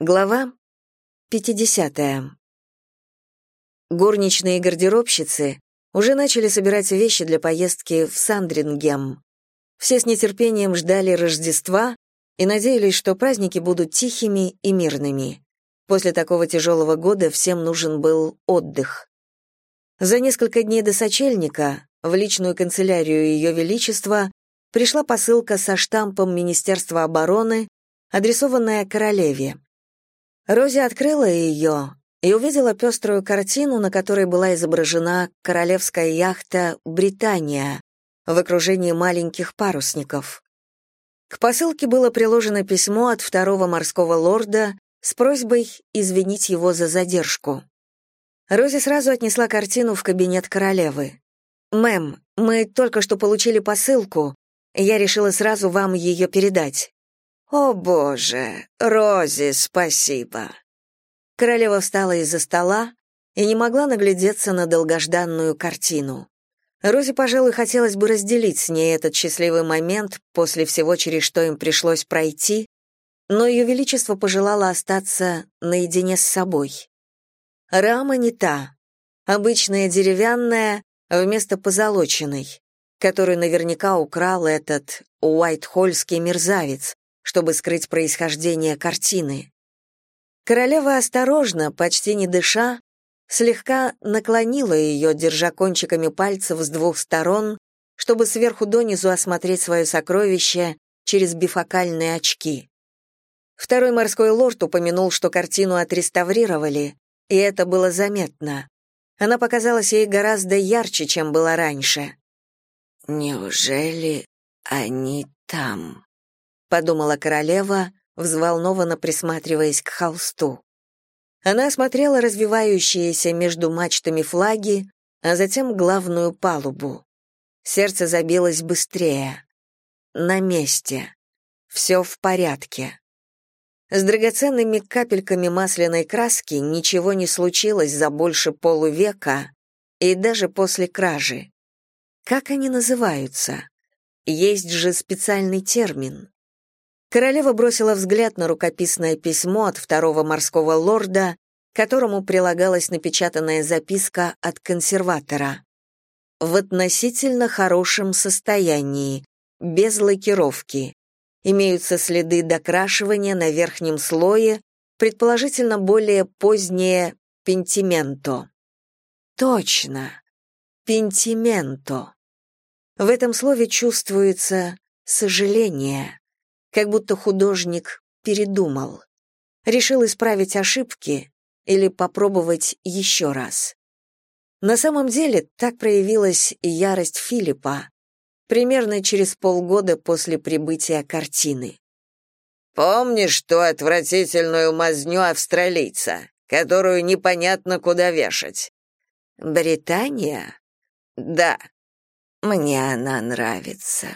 Глава 50. Горничные и гардеробщицы уже начали собирать вещи для поездки в Сандрингем. Все с нетерпением ждали Рождества и надеялись, что праздники будут тихими и мирными. После такого тяжелого года всем нужен был отдых. За несколько дней до сочельника в личную канцелярию Ее Величества пришла посылка со штампом Министерства обороны, адресованная королеве. Рози открыла ее и увидела пеструю картину, на которой была изображена королевская яхта «Британия» в окружении маленьких парусников. К посылке было приложено письмо от второго морского лорда с просьбой извинить его за задержку. Рози сразу отнесла картину в кабинет королевы. «Мэм, мы только что получили посылку. Я решила сразу вам ее передать. «О, Боже! Рози, спасибо!» Королева встала из-за стола и не могла наглядеться на долгожданную картину. Розе, пожалуй, хотелось бы разделить с ней этот счастливый момент после всего, через что им пришлось пройти, но Ее Величество пожелало остаться наедине с собой. Рама не та, обычная деревянная, вместо позолоченной, которую наверняка украл этот уайтхольский мерзавец, чтобы скрыть происхождение картины. Королева осторожно, почти не дыша, слегка наклонила ее, держа кончиками пальцев с двух сторон, чтобы сверху донизу осмотреть свое сокровище через бифокальные очки. Второй морской лорд упомянул, что картину отреставрировали, и это было заметно. Она показалась ей гораздо ярче, чем была раньше. «Неужели они там?» Подумала королева, взволнованно присматриваясь к холсту. Она осмотрела развивающиеся между мачтами флаги, а затем главную палубу. Сердце забилось быстрее. На месте. Все в порядке. С драгоценными капельками масляной краски ничего не случилось за больше полувека и даже после кражи. Как они называются? Есть же специальный термин. Королева бросила взгляд на рукописное письмо от второго морского лорда, которому прилагалась напечатанная записка от консерватора. В относительно хорошем состоянии, без лакировки. Имеются следы докрашивания на верхнем слое, предположительно более позднее пентименто. Точно. Пентименто. В этом слове чувствуется сожаление как будто художник передумал. Решил исправить ошибки или попробовать еще раз. На самом деле так проявилась ярость Филиппа, примерно через полгода после прибытия картины. «Помнишь ту отвратительную мазню австралийца, которую непонятно куда вешать?» «Британия?» «Да». «Мне она нравится»,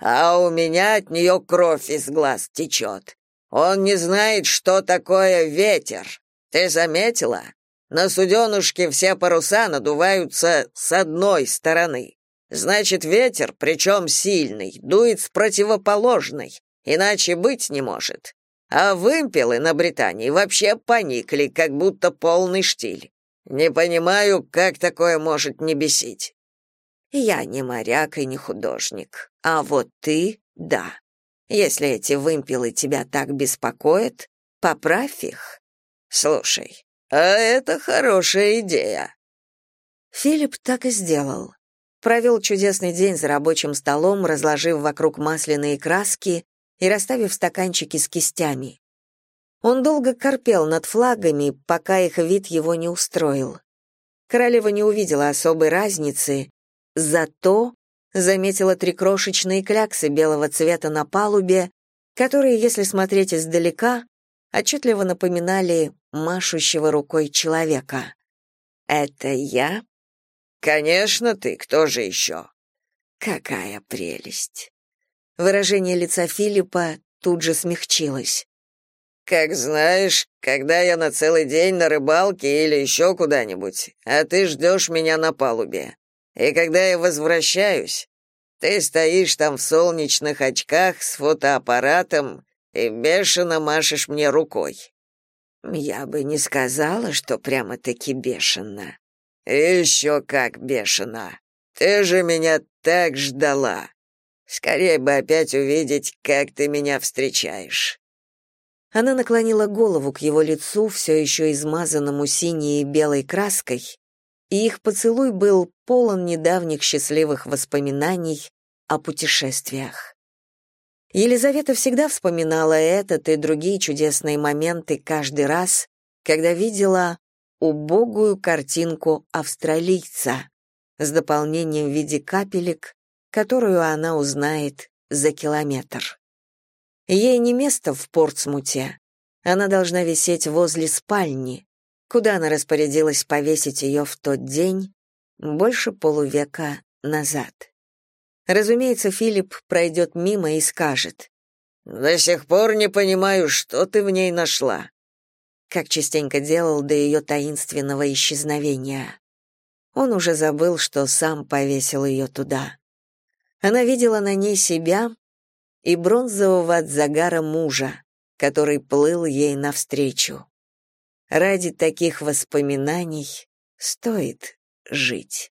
а у меня от нее кровь из глаз течет. Он не знает, что такое ветер. Ты заметила? На суденушке все паруса надуваются с одной стороны. Значит, ветер, причем сильный, дует с противоположной, иначе быть не может. А вымпелы на Британии вообще поникли, как будто полный штиль. Не понимаю, как такое может не бесить. Я не моряк и не художник. А вот ты — да. Если эти вымпелы тебя так беспокоят, поправь их. Слушай, а это хорошая идея. Филипп так и сделал. Провел чудесный день за рабочим столом, разложив вокруг масляные краски и расставив стаканчики с кистями. Он долго корпел над флагами, пока их вид его не устроил. Королева не увидела особой разницы, Зато заметила три крошечные кляксы белого цвета на палубе, которые, если смотреть издалека, отчетливо напоминали машущего рукой человека. «Это я?» «Конечно ты, кто же еще?» «Какая прелесть!» Выражение лица Филиппа тут же смягчилось. «Как знаешь, когда я на целый день на рыбалке или еще куда-нибудь, а ты ждешь меня на палубе. И когда я возвращаюсь, ты стоишь там в солнечных очках с фотоаппаратом и бешено машешь мне рукой. Я бы не сказала, что прямо-таки бешено. Еще как бешено. Ты же меня так ждала. Скорее бы опять увидеть, как ты меня встречаешь. Она наклонила голову к его лицу, все еще измазанному синей и белой краской, и их поцелуй был полон недавних счастливых воспоминаний о путешествиях. Елизавета всегда вспоминала этот и другие чудесные моменты каждый раз, когда видела убогую картинку австралийца с дополнением в виде капелек, которую она узнает за километр. Ей не место в Портсмуте. Она должна висеть возле спальни, куда она распорядилась повесить ее в тот день, больше полувека назад. Разумеется, Филипп пройдет мимо и скажет. «До сих пор не понимаю, что ты в ней нашла», как частенько делал до ее таинственного исчезновения. Он уже забыл, что сам повесил ее туда. Она видела на ней себя и бронзового от загара мужа, который плыл ей навстречу. Ради таких воспоминаний стоит жить.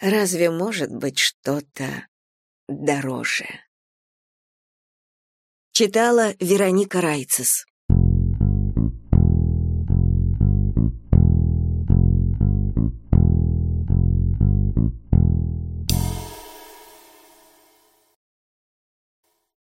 Разве может быть что-то дороже? Читала Вероника Райцес